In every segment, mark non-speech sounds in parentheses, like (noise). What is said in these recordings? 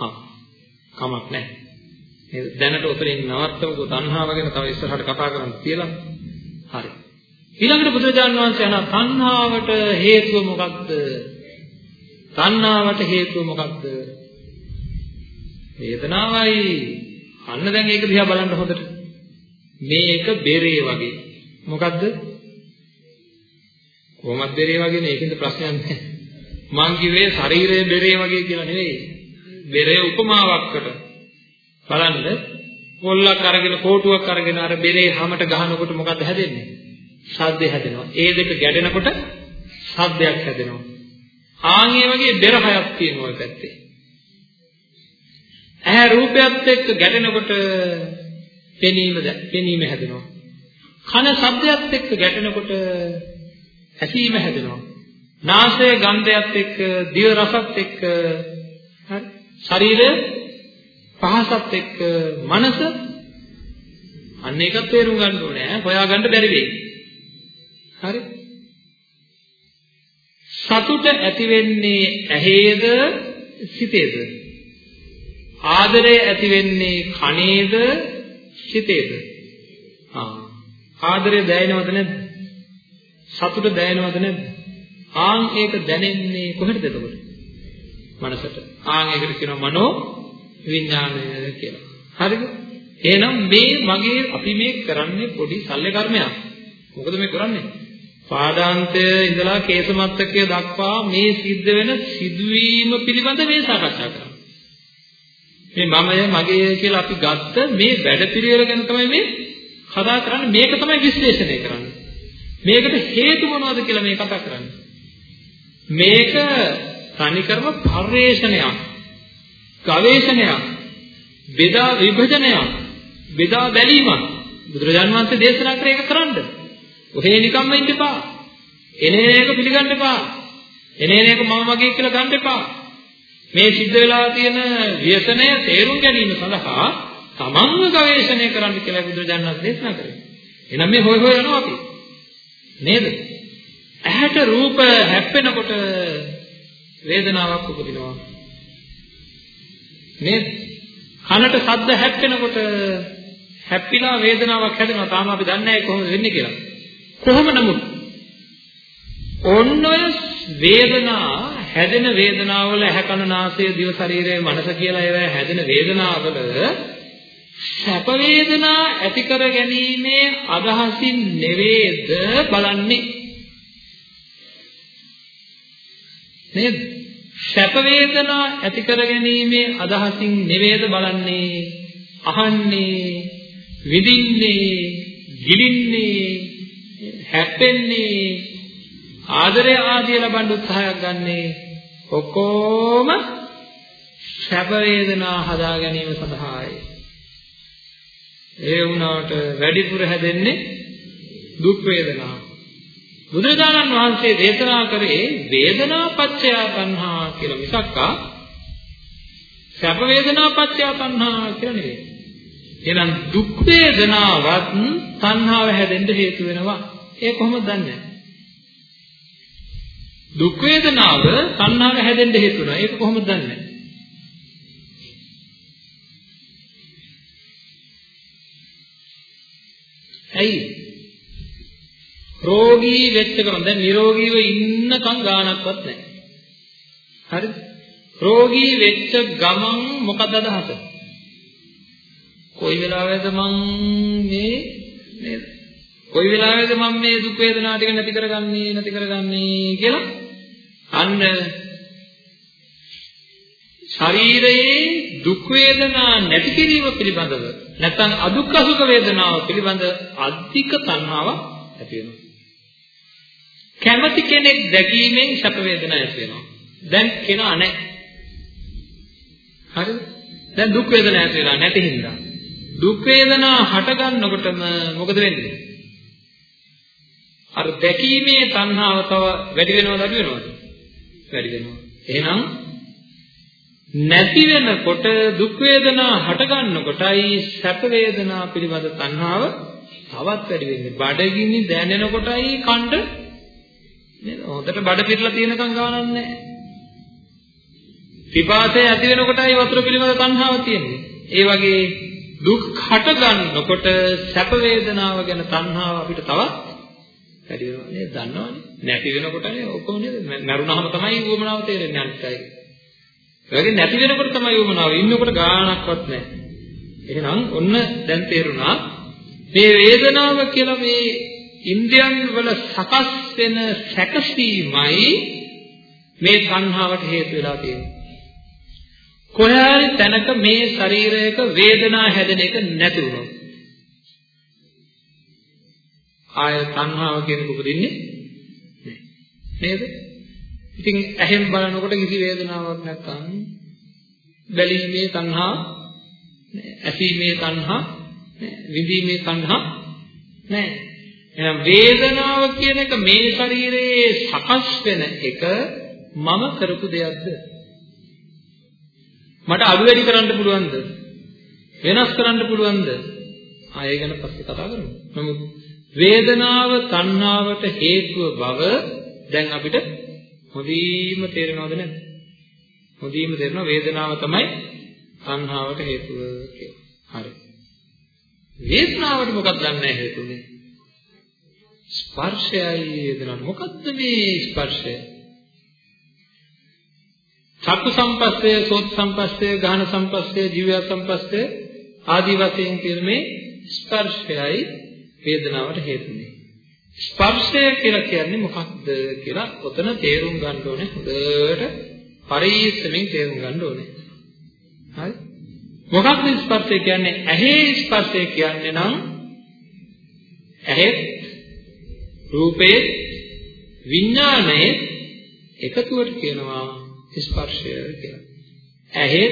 හා කමක් නැහැ. නේද? දැනට උතරින් නවත්තමුකෝ තණ්හාව ගැන තව ඉස්සරහට කතා කරන්න කියලා. හරි. ඊළඟට බුදුරජාණන් වහන්සේ අනා තණ්හාවට හේතුව මොකක්ද? තණ්හාවට හේතුව මොකක්ද? වේදනාවයි. අන්න දැන් ඒක දිහා බලන්න හොඳට. මේක බෙරේ වගේ. මොකද්ද? කොහොමද බෙරේ වගේ නේ? ඒකින්ද ප්‍රශ්නයක් නැහැ. මං කිව්වේ ශරීරයේ බෙරේ වගේ කියලා නෙවෙයි. බෙරේ උපමාවක්කට. බලන්න පොල්ලක් අරගෙන කෝටුවක් අරගෙන අර බෙරේ හැමට ගහනකොට මොකද්ද හැදෙන්නේ? ශබ්දය හැදෙනවා. ඒ දෙක ගැටෙනකොට ශබ්දයක් හැදෙනවා. ආන් ඒ වගේ බෙර හයක් තියෙනවා ඔය පැත්තේ. ඇහැ රූපයත් එක්ක ගැටෙනකොට පෙනීම පෙනීම හැදෙනවා. කන ශබ්දයත් එක්ක ගැටෙනකොට ඇසීම හැදෙනවා. නාසය ගන්ධයත් එක්ක දිව රසත් එක්ක හරි ශරීරය පහසත් එක්ක මනස අන්න ඒකත් තේරුම් ගන්න ඕනේ ඈ හොයාගන්න බැරි වෙයි. හරි? සතුට ඇති වෙන්නේ ඇහේද සිතේද? ආදරය ඇති වෙන්නේ කනේද සිතේද? ආ ආදරය දැනෙනවද නැද්ද? සතුට දැනෙනවද නැද්ද? ආන් ඒක දැනෙන්නේ කොහෙටද එතකොට? මනසට. ආන් ඒකට කියනවා මනෝ විඥානය කියලා. හරිද? එහෙනම් මේ මගේ අපි මේ කරන්නේ පොඩි සල්ලි කර්මයක්. මොකද මේ කරන්නේ? පාදාන්තය ඉඳලා කේසමත්තකය දක්වා මේ සිද්ධ වෙන සිදුවීම පිළිබඳ මේ සාකච්ඡා කරන්නේ. මේ මමය මගේ කියලා අපි ගත්ත මේ වැඩ පිළිවෙල ගැන තමයි මේ කතා කරන්නේ. මේක තමයි විශ්ලේෂණය කරන්නේ. මේකට හේතු මොනවද කියලා මේ කතා කරන්නේ. මේක තනිකරම පරිශ්‍රණයක්. ගවේෂණයක්. බෙදා විභජනයක්. බෙදා බැලීමක්. බුදුරජාණන් වහන්සේ දේශනා කරේ ඒක කරන්නේ ඔහේ නිකම්ම ඉන්න එපා. එනේන එක පිළිගන්න එපා. එනේන එක මම මගේ කියලා ගන්න එපා. මේ සිද්ධ වෙලා තියෙන ව්‍යසනය තේරුම් ගැනීම සඳහා තමන්ව ගවේෂණය කරන්න කියලා බුදුරජාණන් වහන්සේ දේශනා කරේ. එහෙනම් මේ හොය හොය යනවා අපි. නේද? ඇහැට රූප හැප්පෙනකොට වේදනාවක් උපදිනවා. නේද? කනට ශබ්ද හැප්පෙනකොට හැප්පිලා වේදනාවක් හැදෙනවා. තාම අපි දන්නේ නැහැ කොහොමද වෙන්නේ කියලා. කොහොම නමුත් ඔන්න ඔය වේදනා හැදෙන වේදනාවල ඇහැ කන නාසය දිව ශරීරය මනස කියලා ඒවා හැදෙන වේදනාවල සැප වේදනා ඇති කර ගැනීමේ අදහසින් නෙවේද බලන්නේ නේද සැප වේදනා ඇති කර ගැනීමේ අදහසින් නෙවේද බලන්නේ අහන්නේ විඳින්නේ ගිලින්නේ හැප්පෙන්නේ ආදරය ආදිය ලබන්න උත්සාහයක් ගන්නේ ඔක්කොම සැප වේදනා හදා ගැනීම සඳහායි. ඒ වුණාට වැඩිපුර හැදෙන්නේ දුක් වේදනා. බුදුරජාණන් වහන්සේ දේශනා කරේ වේදනා පත්‍ය තණ්හා කියලා මිසක්කා සැප වේදනා පත්‍ය තණ්හා කියලා නෙවෙයි. එහෙනම් දුක් වේදනාවත් තණ්හාව හැදෙන්න හේතු වෙනවා. ඒ කොහොමද දන්නේ? දුක් වේදනාව තණ්හාව හැදෙන්න හේතු වෙනවා. ඒක කොහොමද දන්නේ? ඇයි? රෝගී වෙච්ච ගමන් දැන් නිරෝගීව ඉන්නකම් ගාණක්වත් නැහැ. හරිද? රෝගී වෙච්ච ගමන් මොකද අදහස? කොයි වෙලාවෙද මං මේ නේද? කොයි වෙලාවෙද මම මේ දුක් වේදනා ටික නැති කරගන්නේ නැති කරගන්නේ කියලා අන්න ශරීරයේ දුක් වේදනා නැති කිරීම පිළිබඳව නැත්නම් අදුක්ඛ සුඛ වේදනාව පිළිබඳ අධික තණ්හාවක් ඇති වෙනවා. කැමැති කෙනෙක් දැකීමෙන් සැප වේදනා ඇති වෙනවා. දැන් කෙනා නැහැ. හරිද? දැන් දුක් වේදනා ඇති වෙලා නැති හින්දා දුක් වේදනා හට ගන්නකොටම මොකද වෙන්නේ? අර දැකීමේ තණ්හාව තව වැඩි වෙනවද අඩු වෙනවද? වැඩි වෙනවා. එහෙනම් නැති වෙනකොට දුක් වේදනා හට ගන්නකොටයි සැප වේදනා පිළිබඳ තණ්හාව තවත් වැඩි වෙන්නේ. බඩගිනි දැනෙනකොටයි කණ්ඩ නේද? හොඳට බඩ පිරලා තියෙනකන් ගානක් නැහැ. පිපාසය ඇති වෙනකොටයි වතුර පිළිබඳ තණ්හාව තියෙන්නේ. ඒ වගේ දුක් හට ගන්නකොට සැප වේදනාව ගැන තණ්හාව අපිට තවත් වැඩි වෙනවා නේද? දන්නවනේ. නැති වෙනකොටනේ ඔක්කොම නේද? මරුණාම තමයි උවමනාව තේරෙන්නේ අනිත් අය. ඒ වගේ නැති වෙනකොට තමයි උවමනාව. ඉන්නකොට ගාණක්වත් නැහැ. එහෙනම් ඔන්න දැන් තේරුණා මේ වේදනාව කියලා මේ ඉන්ද්‍රයන් වල සකස් වෙන සැකසීමයි මේ සංහාවට හේතු වෙලා තියෙන්නේ. කොහේ තැනක මේ ශරීරයක වේදනා හැදෙන එක නැති වුණොත් ආය සංහාව කියන උපදින්නේ නේද? ඉතින් ඇහෙන් බලනකොට කිසි වේදනාවක් නැත්නම් බැලීමේ සංහා ඇසීමේ සංහා විඳීමේ සංහා නැහැ. එහෙනම් වේදනාව කියන එක මේ ශරීරයේ සකස් වෙන එක මම කරපු දෙයක්ද? මට අඩු වැඩි කරන්න පුළුවන්ද? වෙනස් කරන්න පුළුවන්ද? ආයෙ ගැන පස්සේ කතා කරමු. නමුත් වේදනාව තණ්හාවට හේතුව බව දැන් අපිට හොඳින්ම තේරෙනවද නැද්ද? හොඳින්ම තේරෙනවා වේදනාව තමයි තණ්හාවට හේතුව කියලා. හරි. වේදනාවට මොකක්ද දන්නේ හේතුනේ? ස්පර්ශයයි වේදනාව. මොකද්ද මේ ස්පර්ශය? චක්කු සම්පස්සේ, සෝත් සම්පස්සේ, ගාහන සම්පස්සේ, ජීව සම්පස්සේ ආදී වශයෙන් කියන මේ ස්පර්ශයයි වේදනාවට හේතුනේ. ස්පර්ශය කියලා කියන්නේ මොකක්ද කියලා ඔතන තේරුම් ගන්න ඕනේ. හොඳට පරිස්සමෙන් තේරුම් ගන්න ඕනේ. හරි? මොකක්ද ස්පර්ශය කියන්නේ? ඇහි ස්පර්ශය කියන්නේ නම් ඇහි රූපේ විඥානයේ එකතුවට කියනවා ස්පර්ශය කියලා. ඇහි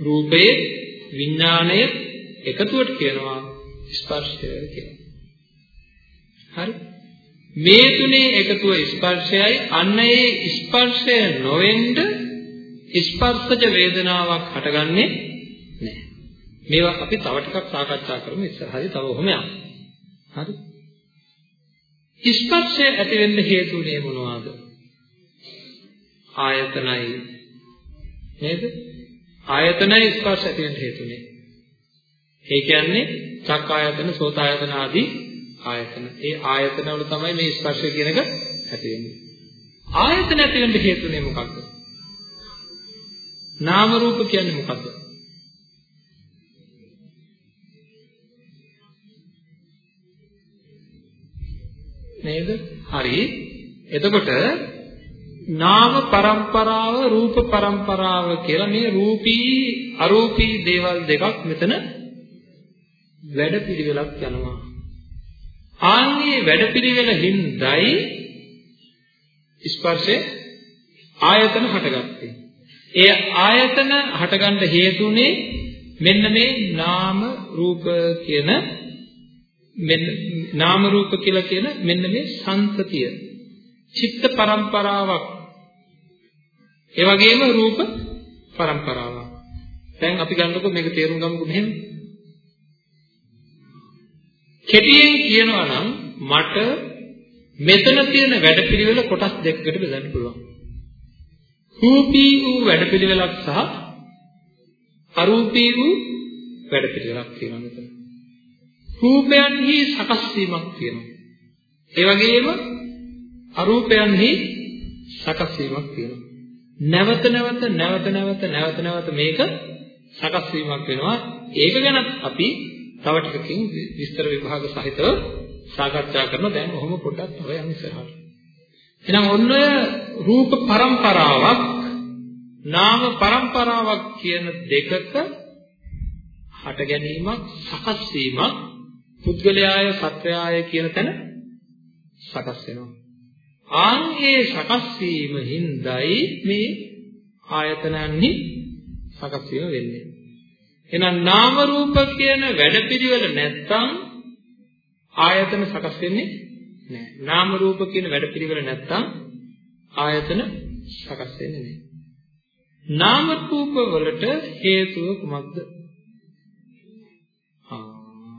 රූපේ විඥානය එකතුවට කියනවා ස්පර්ශය කියලා. හරි? මේ තුනේ එකතුව ස්පර්ශයයි අන්න ඒ ස්පර්ශය නොවෙන්න ස්පර්ශජ වේදනාවක් හටගන්නේ නැහැ. මේවා අපි තව ටිකක් සාකච්ඡා කරමු ඉස්සරහදී තව ඔහොම යමු. හරි? ස්පර්ශය ඇති වෙන්න හේතුනේ මොනවාද? ආයතනයි නේද? ආයතනයි ස්පර්ශ ඇති වෙන්න හේතුනේ. ඒ කියන්නේ චක් ආයතන, සෝත ආයතන ආදී ආයතන. ඒ ආයතන වල තමයි මේ ස්පර්ශය කියන එක ඇති වෙන්නේ. ආයතන ඇති වෙන්න හේතුනේ මොකක්ද? නාම රූප කියන්නේ මොකක්ද? නේද? හරි. එතකොට නාම પરම්පරාව රූප પરම්පරාව කියලා මේ රූපී අරූපී දේවල් දෙකක් මෙතන වැඩපිළිවෙලක් යනවා. ආන්ගේ වැඩපිළිවෙල හිඳයි ස්පර්ශේ ආයතන හටගත්තේ. ඒ ආයතන හටගන්න හේතුනේ මෙන්න මේ නාම රූප කියන මෙන්න නාම රූප කියලා කියන මෙන්න මේ සංතතිය. චිත්ත පරම්පරාවක්. ඒ වගේම රූප පරම්පරාවක්. දැන් අපි ගන්නකො මේක තේරුම් ගමුකෝ මෙහෙම. කෙටියෙන් කියනවා නම් මට මෙතන තියෙන වැඩපිළිවෙල කොටස් දෙකකට බෙදන්න පුළුවන්. රූපී වූ වැඩපිළිවෙලක් සහ අරූපී වූ වැඩපිළිවෙලක් තියෙනවා මෙතන. රූපයන්හි සකස් වීමක් තියෙනවා. ඒ වගේම අරූපයන්හි සකස් වීමක් තියෙනවා. නැවත නැවත නැවත නැවත නැවත නැවත මේක සකස් වීමක් වෙනවා. ඒක ගැනත් අපි තව ටිකකින් විස්තර විභාග සහිතව සාකච්ඡා කරන දැන් ඔහොම පොඩ්ඩක් තව යන්න ඉස්සරහට. එහෙනම් ඔන්න ඔය රූප પરම්පරාවක් නාම પરම්පරාවක් කියන දෙකක හට ගැනීමක් සකස් වීමක් පුද්ගලයාය සත්වයාය කියන තැන සකස් වෙනවා. ආන්ගේ සකස් වීම හිඳයි මේ ආයතනන්හි සකස් වීම වෙන්නේ. එහෙනම් නාම රූප කියන වැඩපිළිවෙල නැත්තම් ආයතන සකස් වෙන්නේ නැහැ. නාම රූප කියන වැඩපිළිවෙල නැත්තම් ආයතන සකස් වෙන්නේ නැහැ. නාම රූප වලට හේතුව කුමක්ද?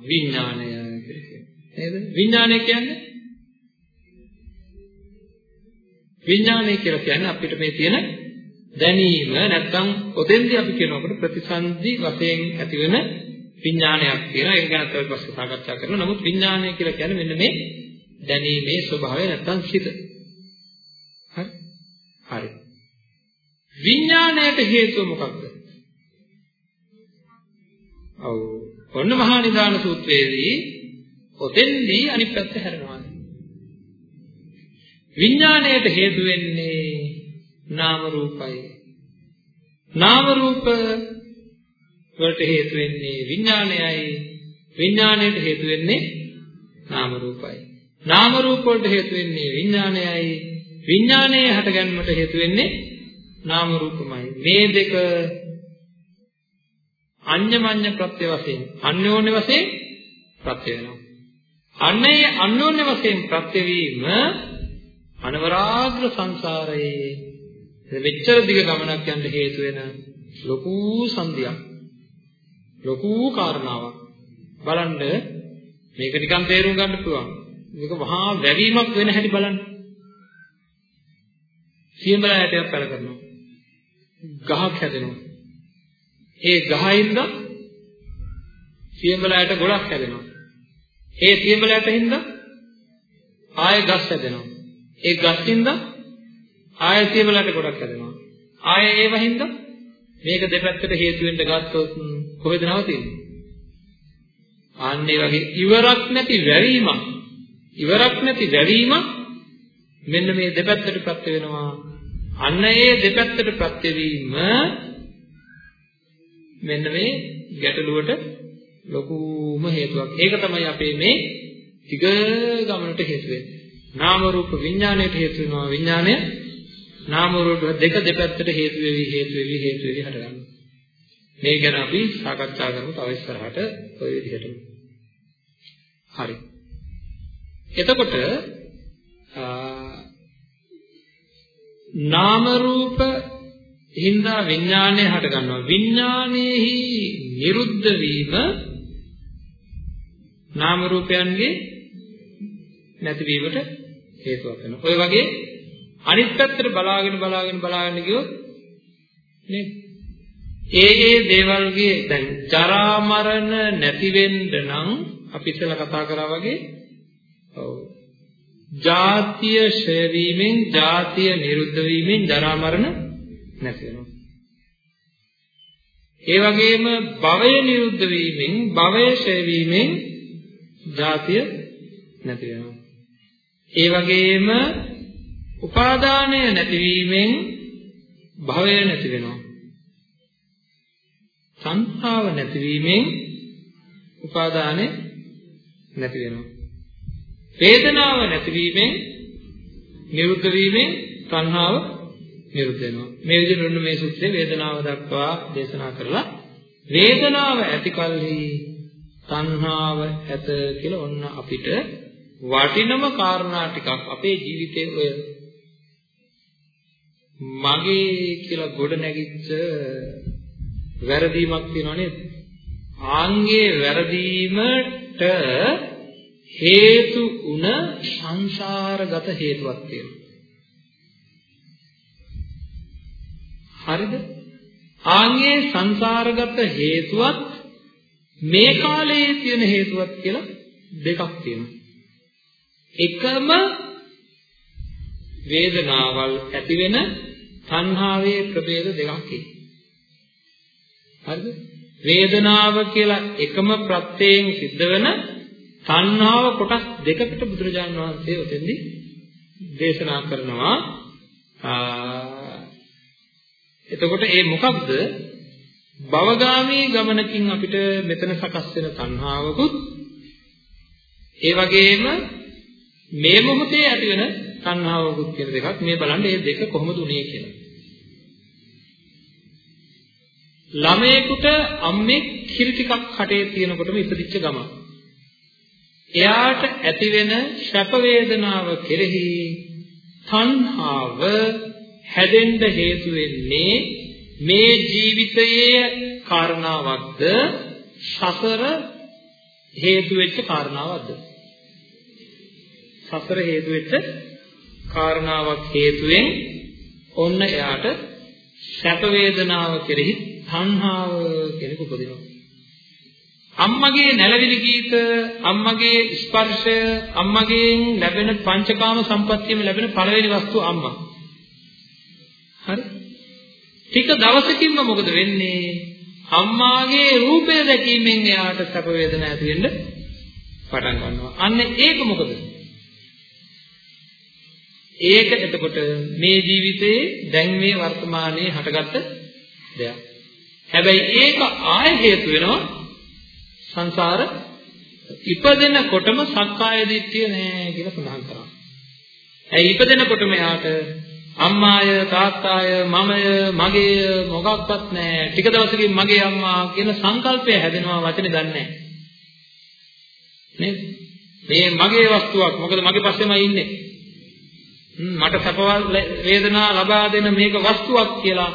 විඥානය නේද? විඥානය කියන්නේ විඥානය කියලා කියන්නේ අපිට මේ තියෙන දැනීම නැත්නම් ඔතෙන්දී අපි කියනකොට ප්‍රතිසන්දි වශයෙන් ඇතිවෙන විඥානයක් තියෙනවා. ඒක ගැන තමයි පස්සේ සාකච්ඡා කරනවා. නමුත් විඥානය කියලා කියන්නේ මෙන්න මේ දැනීමේ ස්වභාවය නැත්නම් සිත. හරි? හරි. විඥාණයට හේතුව මොකක්ද? ඔව්. ඔන්න මහා නිදාන සූත්‍රයේදී ඔතෙන්දී අනිත් පැත්ත හැරෙනවා. විඥාණයට හේතු වෙන්නේ නාම රූපයි. නාම රූප වලට හේතු වෙන්නේ විඥානයයි. විඥාණයට හේතු වෙන්නේ නාම රූපයි. නාම රූප වලට හේතු වෙන්නේ විඥානයයි. විඥානයේ හටගැන්මට හේතු වෙන්නේ නාම රූපමයි. මේ දෙක අඤ්ඤමඤ්ඤ ප්‍රත්‍ය වශයෙන් අන්‍යෝන්‍ය වශයෙන් ප්‍රත්‍ය වෙනවා. අන්නේ අන්‍යෝන්‍ය වශයෙන් ප්‍රත්‍ය වීම අනවරාග්‍ර සංසාරයේ මෙච්චර දිග ගමනක් යන්න හේතු වෙන ලොකු සංදියක්. ලොකු කාරණාවක්. බලන්න මේක නිකන් තේරුම් ගන්න පුළුවන්. මේක මහා වැවීමක් වෙන හැටි බලන්න. සියඹල ඇටයක් පැල කරනවා. ගහක් හැදෙනවා. ඒ ගහින්ද සියඹල ඇට ගොඩක් හැදෙනවා. ඒ සියඹල ඇටින්ද ආයෙ ගස් හැදෙනවා. ඒ ගස්ින්ද ආයෙ සියඹල ඇට ගොඩක් හැදෙනවා. ආයෙ ඒ වහින්ද මේක දෙපැත්තට හේතු වෙන්න ගත්තොත් කොහෙද නවතින්නේ? ආන්නේ වගේ ඉවරක් නැති වැරීමක් ඉවරක් නැති වැරීමක් මෙන්න මේ දෙපැත්තට ප්‍රත්‍ය වෙනවා අන්න ඒ දෙපැත්තට ප්‍රත්‍ය වීම මෙන්න මේ ගැටලුවට ලොකුම හේතුවක්. ඒක තමයි අපේ මේ ටික ගමනට හේතු වෙන්නේ. නාම රූප විඥාණයට හේතු වෙනවා විඥාණය නාම රූප දෙක දෙපැත්තට හේතු වෙවි හේතු වෙවි හේතු වෙවි හටගන්නවා. මේ ගැන අපි සාකච්ඡා කරමු තව ඉස්සරහට ওই විදිහටම. හරි. එතකොට නාම රූප හින්දා විඥානය හට ගන්නවා විඥානයේහි නිරුද්ධ වීම නාම රූපයන්ගේ නැතිවීමට හේතුවක් වෙනවා. ඔය වගේ අනිත් පැත්තට බලාගෙන බලාගෙන බලාගෙන ගියොත් නේද? ඒ ඒ දේවල්ගේ දැන් ජරා මරණ නැති වෙන්න නම් අපි ඉස්සෙල්ලා කතා කරා වගේ ඔව් ජාතිය ෂය වීමෙන් ජාතිය නිරුද්ධ වීමෙන් ජරා මරණ නැති වෙනවා. ඒ වගේම භවය නිරුද්ධ වීමෙන් භවය ෂය වීමෙන් ජාතිය නැති වෙනවා. ඒ වගේම උපාදානය නැතිවීමෙන් භවය නැති වෙනවා. සංස්තාව නැතිවීමෙන් උපාදානය නැති වෙනවා. වේදනාව නැතිවීමෙන් නිරුද්ධ වීමෙන් සංහාව නිරුද්ධ වෙනවා. මේ විදිහට ඔන්න මේ සූත්‍රයේ වේදනාව දක්වා දේශනා කරලා වේදනාව ඇති කලෙහි සංහාව ඇත කියලා ඔන්න අපිට වටිනම කාරණා ටිකක් අපේ ජීවිතේ ඔය මගේ කියලා ගොඩ නැගිච්ච වැරදීමක් තියෙනවා නේද? ආන්ගේ වැරදීමට හේතු උන සංසාරගත හේතුවක් තියෙනවා. හරිද? ආන්ගේ සංසාරගත හේතුවත් මේ කාලයේ තියෙන හේතුවත් කියලා දෙකක් තියෙනවා. එකම වේදනාවල් ඇති වෙන සංහාවේ ප්‍රභේද දෙකක් හරිද? වේදනාව කියලා එකම ප්‍රත්‍යයෙන් සිද්ධ වෙන තණ්හාව කොටස් දෙකකට බුදුරජාණන් වහන්සේ උතෙන්දී දේශනා කරනවා එතකොට ඒ මොකක්ද භවගාමී ගමනකින් අපිට මෙතන සකස් වෙන තණ්හාවකුත් ඒ වගේම මේ මොහොතේ ඇති වෙන තණ්හාවකුත් කියන දෙකක් මේ බලන්න මේ දෙක කොහොමද උනේ කියලා. ළමයෙකුට අම්මේ කිරි ටිකක් කටේ තියෙනකොටම ඉපදිච්ච ගමන එයාට ඇතිවෙන ශප වේදනාව කෙරෙහි තණ්හාව හැදෙන්න හේතු වෙන්නේ මේ ජීවිතයේ කාරණාවක්ද සසර හේතු වෙච්ච කාරණාවක්ද සසර හේතු වෙච්ච කාරණාවක් හේතුවෙන් ඔන්න එයාට සැප වේදනාව කෙරෙහි තණ්හාව කෙනෙකු උපදිනවා. අම්මගේ නැලවිලි ගීත, අම්මගේ ස්පර්ශය, අම්මගෙන් ලැබෙන පංචකාම සම්පත්තියම ලැබෙන පළවෙනි වස්තුව අම්මා. හරි? ටික දවසකින්ම මොකද වෙන්නේ? අම්මාගේ රූපය දැකීමෙන් එයාට සැප වේදනා ඇති වෙන්න පටන් ගන්නවා. අන්න ඒක මොකද? ඒක එතකොට මේ ජීවිතේ දැන් මේ වර්තමානයේ හටගත්ත දෙයක්. හැබැයි ඒක ආය හේතු වෙනවා සංසාර ඉපදෙනකොටම සක්කාය දිට්ඨිය නෑ කියලා සඳහන් කරනවා. ඒ ඉපදෙනකොටම යාට අම්මාය තාත්තාය මමය මගේය මොකක්වත් නෑ. ටික දවසකින් මගේ අම්මා කියන සංකල්පය හැදෙනවා වචනේ දන්නේ නේද? මේ මගේ වස්තුවක්. මොකද මගේ පස්සෙමයි ඉන්නේ. මට සපවල් වේදනා ලබා දෙන මේක වස්තුවක් කියලා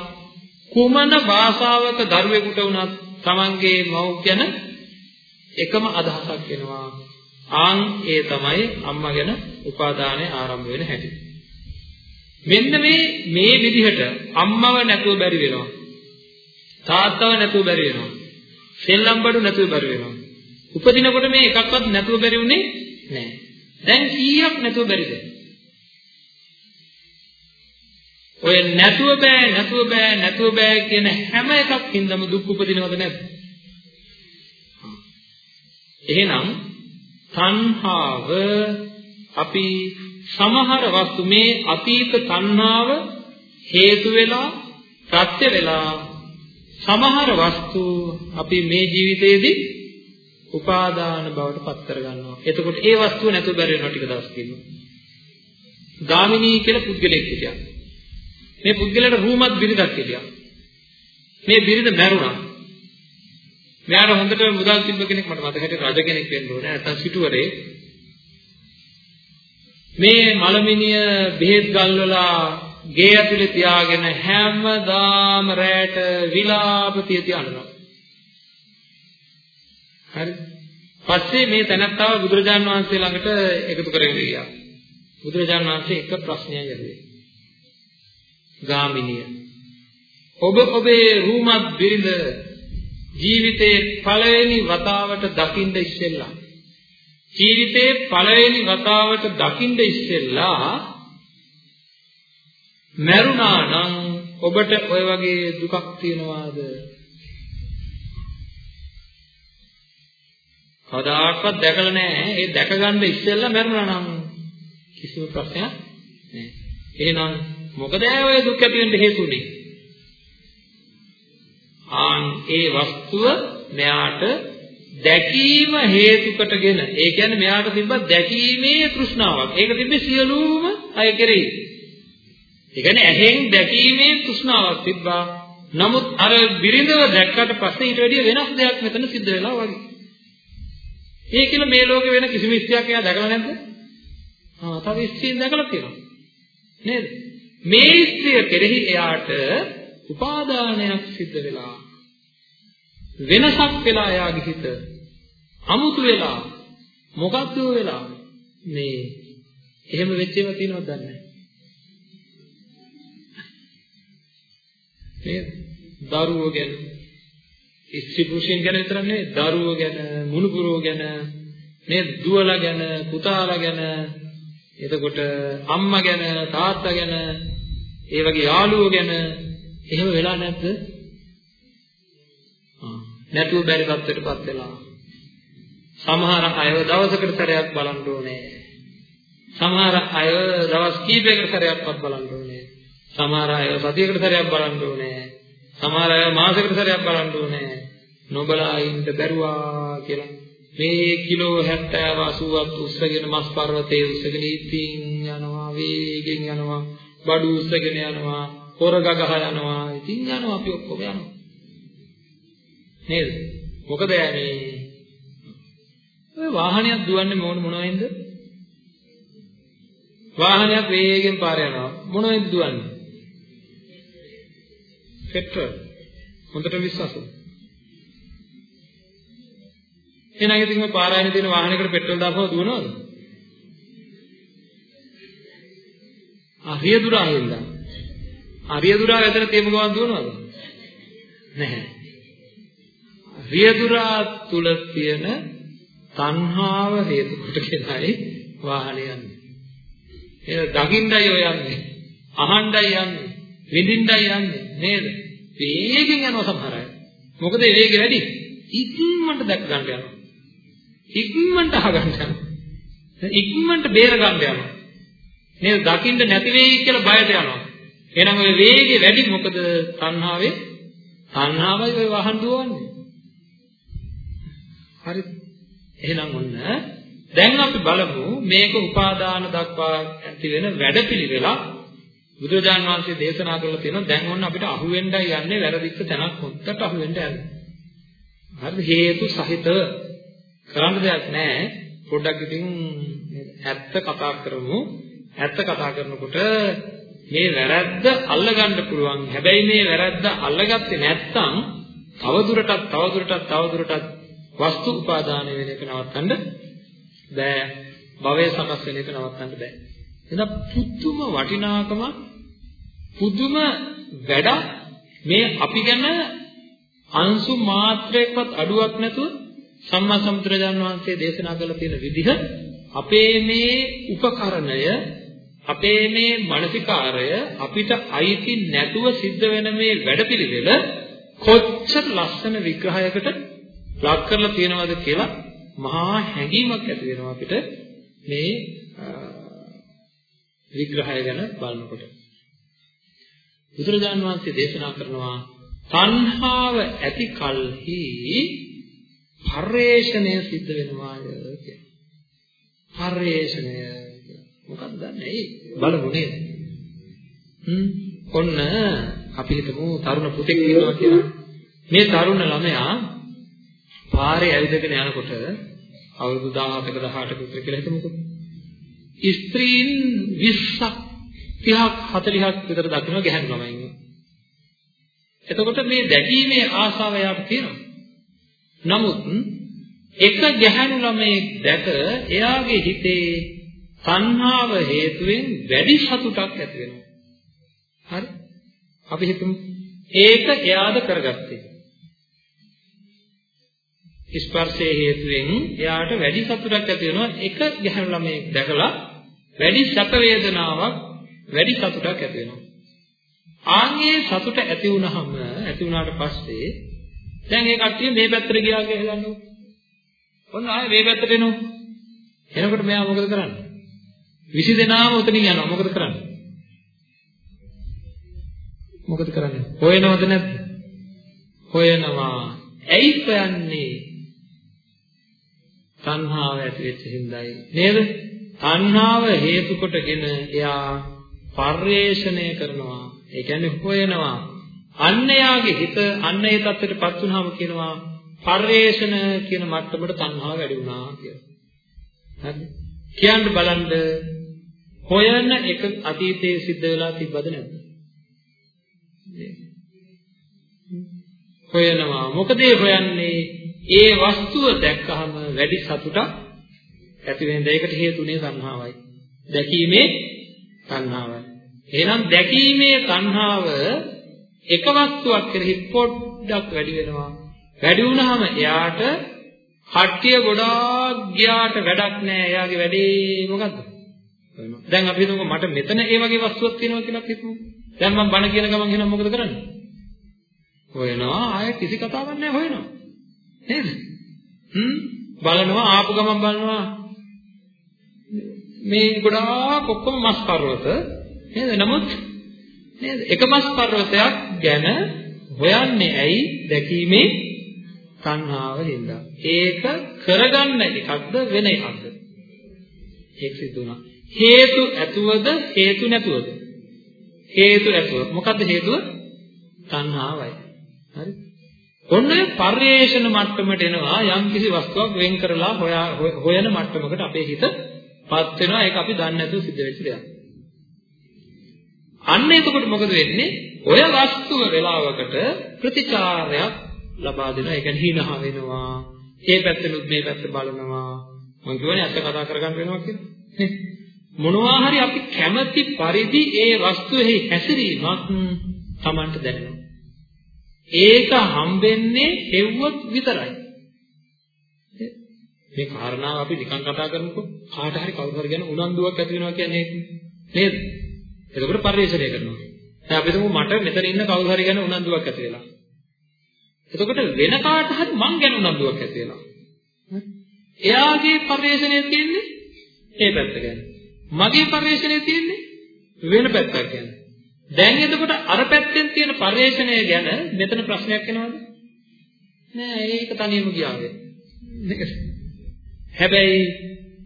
කුමන භාෂාවක දරුවෙකුට වුණත් Tamange මව් ගැන එකම අදහසක් එනවා. ආන් ඒ තමයි අම්මා ගැන උපාදානය ආරම්භ වෙන හැටි. මෙන්න මේ මේ විදිහට අම්මව නැතුව බැරි වෙනවා. තාත්තව නැතුව බැරි වෙනවා. සෙල්ලම් බඩු නැතුව බැරි වෙනවා. උපදිනකොට මේ එකක්වත් නැතුව බැරි වුණේ නැහැ. දැන් කීයක් නැතුව බැරිද? ඔය නැතුව බෑ නැතුව බෑ නැතුව බෑ කියන හැම එකකින්දම දුක් උපදිනවද නැද්ද? එහෙනම් තණ්හාව අපි සමහර වස්තු මේ අතීත තණ්හාව හේතු වෙලා ප්‍රත්‍ය වෙලා සමහර වස්තු අපි මේ ජීවිතයේදී උපාදාන බවට පත් කර ගන්නවා. එතකොට ඒ වස්තුව නැතුව බැරි වෙනවා ටික දවසකින්. ගාමිණී කියලා පුද්ගලෙක් හිටියා. මේ පුද්ගලයාට රූමත් බිරිඳක් හිටියා. මේ බිරිඳ මැරුණා. මෙයාට හොඳට මුදල් තිබ්බ කෙනෙක් මට මතක හිටිය රජ කෙනෙක් වෙන්න ඕනේ නැත්නම් සිටුවරේ මේ මලමිනිය බෙහෙත් ගල්වලා ගේ ඇතුලේ තියාගෙන හැමදාම රැට විලාප තිය තියනවා හරි. පස්සේ මේ තැනත්තාව බුදුරජාන් වහන්සේ ළඟට එකතු කරගෙන ගියා. බුදුරජාන් වහන්සේ එක ප්‍රශ්නයක් ඇහුවේ. ගාමිනිය ඔබ ඔබේ රූමත් බිරිඳ ජීවිතේ පළවෙනි වතාවට දකින්න ඉස්සෙල්ලා ජීවිතේ පළවෙනි වතාවට දකින්න ඉස්සෙල්ලා මරුණා නම් ඔබට ඔය වගේ දුකක් තියනවාද? කවදාකවත් දැකලා නැහැ. ඒ දැක ගන්න ඉස්සෙල්ලා මරුණා නම් කිසිම ප්‍රශ්නයක් නැහැ. එහෙනම් මොකද ඔය දුක් ඇති වෙන්න හේතුනේ ආන් ඒ වස්තුව මෙයාට දැකීම හේතු කොටගෙන ඒ කියන්නේ මෙයාට තිබ්බ දැකීමේ තෘෂ්ණාවක්. ඒක තිබ්බේ සියලුම අය කෙරෙහි. ඒ කියන්නේ ඇහෙන් දැකීමේ තෘෂ්ණාවක් තිබ්බා. නමුත් අර බිරිඳව දැක්කට පස්සේ ඊට වැඩිය වෙනස් දෙයක් මෙතන සිද්ධ වෙලා වගේ. ඒ කියලා මේ ලෝකේ වෙන කිසිම ස්ත්‍රියක් එයා දැකලා නැද්ද? ආ තව ස්ත්‍රියක් දැකලා තියෙනවා. නේද? මේ ස්ත්‍රිය කෙරෙහි එයාට උපාදානයක් සිද්ධ වෙලා වෙනසක් වෙලා එයාගේ හිත අමුතු වෙලා මොකද්ද වෙලා මේ එහෙම වෙච්ච ඒවා තියෙනවද දන්නේ නැහැ. දරුවෝ ගැන ස්ත්‍රී පුරුෂයන් ගැන විතරක් නෙවෙයි දරුවෝ ගැන මුණුපුරෝ ගැන මේ දුවලා ගැන පුතාලා ගැන එතකොට අම්මා ගැන තාත්තා ගැන ඒ වගේ යාළුවෝ ගැන එහෙම වෙලා නැද්ද? නැතුව බැරි තත්ත්වයකටපත් වෙලා. සමහර අයව දවසකට සැරයක් බලන්න ඕනේ. සමහර අය දවස් කීපයකට සැරයක්වත් බලන්න ඕනේ. සමහර අය සතියකට සැරයක් බලන්න ඕනේ. සමහර අය මාසයකට සැරයක් බලන්න ඕනේ. නොබලා ඉන්න බැරුවා කියලා. මේ කිලෝ 70 80ක් උස්සගෙන මස් පර්වතයේ උස්සගෙන ඉතින් යනවා වේගෙන් යනවා බඩු උස්සගෙන යනවා හොර ගගහ යනවා. ඉතින් යනවා අපි ඔක්කොම යනවා. නේද? මොකද මේ ඔය වාහනයක් දුවන්නේ මොන මොනවෙන්ද? වාහනයක් වේගෙන් පාර යනවා. මොනවෙන්ද දුවන්නේ? පෙට්‍රල්. හොඳට විශ්වාසද? එහෙනම් ඉතින් මේ පාරායන තියෙන වාහනයකට පෙට්‍රල් දාපුවම දුවනවද? ආ රියදුරා හින්දා රියදුරා ඇතර තියමු ගමන් දුවනවද? නැහැ. රියදුරා තුල තියෙන තණ්හාව හේතු කොටගෙනයි වාහනේ යන්නේ. ඒක දකින්නයි ඔය යන්නේ. අහන්නයි යන්නේ. විඳින්නයි යන්නේ නේද? වේගෙන් යනවා සමහර අය. මොකද ඒ වේගය වැඩි. ඉක්මනට දැක් ගන්න යනවා. ඉක්මනට අහගන්න යනවා. ඉක්මනට බේර ගන්න යනවා. නේද? දකින්න නැති වෙයි කියලා බයට යනවා. එහෙනම් ඔය වේගය වැඩි මොකද තණ්හාවේ? තණ්හාවයි ඔය වහන් දුවන්නේ. හරිද? එහෙනම් ඔන්න දැන් අපි බලමු මේක උපාදාන දක්වා ඇති වෙන වැඩපිළිවෙලක් බුදුරජාන් වහන්සේ දේශනා කරලා තියෙනවා දැන් ඔන්න අපිට අහුවෙන්නයි යන්නේ වැරදිච්ච තැනක් හොත්තට අහුවෙන්න යන්නේ. හරිද? හේතු සහිතව කරන්න දෙයක් නැහැ. පොඩ්ඩක් ඉතින් ඇත්ත කතා කරමු. ඇත්ත කතා කරනකොට මේ වැරද්ද අල්ලගන්න පුළුවන්. හැබැයි මේ වැරද්ද අල්ලගත්තේ නැත්නම් තවදුරටත් තවදුරටත් තවදුරටත් වස්තු උපාදානය වෙන එක නවත්තන්න බෑ. භවය සකස් වෙන එක නවත්තන්න බෑ. එහෙනම් පුදුම වටිනාකම පුදුම වැඩක් මේ අපි ගැන අංශු මාත්‍රයක්වත් අඩුවක් නැතුව සම්මා සම්බුදුරජාන් වහන්සේ දේශනා කළ තියෙන විදිහ අපේ මේ උපකරණය අපේ මේ මානසිකාරය අපිට අයිති නැතුව සිද්ධ වෙන මේ වැඩපිළිවෙල කොච්චර ලස්සන විග්‍රහයකට ලක් කරලා තියෙනවද කියලා මහා හැඟීමක් ඇති වෙනවා අපිට මේ විග්‍රහය ගැන බලනකොට. බුදුරජාන් වහන්සේ දේශනා කරනවා තණ්හාව ඇති කලෙහි පරේෂණය සිද්ධ වෙනවාය කියලා. පරේෂණය මොකක්ද දන්නේ? බලමු නේද? හ්ම් ඔන්න අපි හිතමු තරුණ පුතෙක් ඉන්නවා කියලා. මේ තරුණ ළමයා පාරේ ඇවිදගෙන යනකොට අවුරුදු 17ක 18ක විතර කියලා හිතමුකෝ. ස්ත්‍රීන් 20ක් 30ක් 40ක් විතර දකින්න ගැහණු ළමයි ඉන්නවා. එතකොට මේ දැකීමේ ආසාව යාට තියෙනවා. නමුත් එක ගැහණු ළමයෙක් දැක එයාගේ හිතේ තණ්හාව හේතුවෙන් වැඩි සතුටක් ඇති වෙනවා. හරි? අපි හිතමු ඒක එයාද කරගත්තේ. ස්පර්ශයේ හේතුවෙන් එයාට වැඩි සතුටක් ඇති වෙනවා එක ගැහණු ළමයෙක් දැකලා වැඩි සැප වේදනාවක් වැඩි සතුටක් ඇති වෙනවා. ආන්ගේ සතුට ඇති වුනහම ඇති වුණාට පස්සේ දැන් ඒ කට්ටිය මේ පැත්තට ගියා කියලා හිතන්නකො. ඔන්න ආයේ මේ පැත්තට එනවා. එනකොට මෙයා මොකද කරන්නේ? 20 දෙනාම උතනින් යනවා. මොකද කරන්නේ? මොකද කරන්නේ? හොයනවද නැද්ද? හොයනවා. ඇයි හොයන්නේ? තණ්හාව ඇති වෙච්ච හින්දායි. නේද? තණ්හාව හේතු කොටගෙන එයා පර්යේෂණය කරනවා. ඒ කියන්නේ හොයනවා. අන්න යාගේ හිත අන්න ඒ தත්ත්වයටපත් වුනහම කියනවා පර්යේෂණ කියන මට්ටමට තණ්හාව වැඩි වුණා කියලා. හරිද? කියන්න බලන්න හොයන එක අතීතයේ සිද්ධ වෙලා තිබ්බද නැද්ද? හොයනවා. මොකද හොයන්නේ? ඒ වස්තුව දැක්කහම වැඩි සතුටක් ඇති වෙන දෙයකට හේතුනේ තණ්හාවයි. දැකීමේ තණ්හාවයි. එහෙනම් දැකීමේ තණ්හාව එක වස්තුවක් කෙරෙහි පොඩ්ඩක් වැඩි වෙනවා. වැඩි වුණාම එයාට කට්ටිය ගොඩාක් ගියාට වැඩක් නැහැ. එයාගේ වැඩේ මොකද්ද? දැන් අපි හිතමුකෝ මට මෙතන ඒ වගේ වස්තුවක් තියෙනවා කියලා අපි හිතමු. දැන් මම බණ කියන ගමන් එහෙනම් මොකද කරන්නේ? හොයනවා ආයෙ කිසි කතාවක් නැහැ හොයනවා. නේද? හ්ම් බලනවා ආපු ගමන් බලනවා මේ ගොඩාක් ඔක්කොම මස් පර්වත නේද? නමුත් නේද? එක මස් පර්වතයක් ගැන හොයන්නේ ඇයි? දැකීමේ සංහාව හින්දා. ඒක කරගන්න එකක්ද වෙන එකක්ද? ඒක සිද්ධ වුණා. හේතු ඇතුවද හේතු නැතුවද? හේතු ඇතුව. මොකද්ද හේතුව? තණ්හාවයි. හරි? ඔන්න පරිේශන මට්ටමට එනවා යම් කිසි වස්තුවක් වෙන් කරලා හොයන මට්ටමකට අපේ හිතපත් වෙනවා ඒක අපි දන්නේ නැතුව සිද්ධ වෙච්ච දෙයක්. අන්න එතකොට මොකද වෙන්නේ? ඔය වස්තුව වේලාවකට ප්‍රතිචාරයක් ලබා දෙනවා. ඒ කියන්නේ හිනහ වෙනවා. ඒ පැත්තෙනුත් මේ පැත්ත බලනවා. මම කියවනේ අත්ත කතා කරගන්න වෙනවා කියලා. නේ? මොනවා හරි අපි කැමති පරිදි ඒ වස්තුවේ හැසිරීමක් Tamanට දැනෙනවා. ඒක හම්බෙන්නේ හෙව්වොත් විතරයි. මේ කාරණාව අපි නිකන් කතා කරමුකෝ කාට හරි කවුරු හරි ගැන උනන්දුවක් ඇති වෙනවා කියන්නේ නේද? එතකොට පරිශ්‍රණය කරනවා. දැන් අපි හිතමු මට මෙතන ඉන්න කවුරු හරි ගැන උනන්දුවක් ඇති වෙලා. එතකොට වෙන කාට හරි මං ගැන උනන්දුවක් ඇති වෙනවා. එයාගේ පරිශ්‍රණය තියෙන්නේ ඒ පැත්ත ගැන. මගේ පරිශ්‍රණය තියෙන්නේ වෙන පැත්තක් ගැන. දැන් එතකොට අර පැත්තෙන් තියෙන පරිශ්‍රණය ගැන මෙතන ප්‍රශ්නයක් එනවද? නෑ ඒක තනියම ගියාවේ. හැබැයි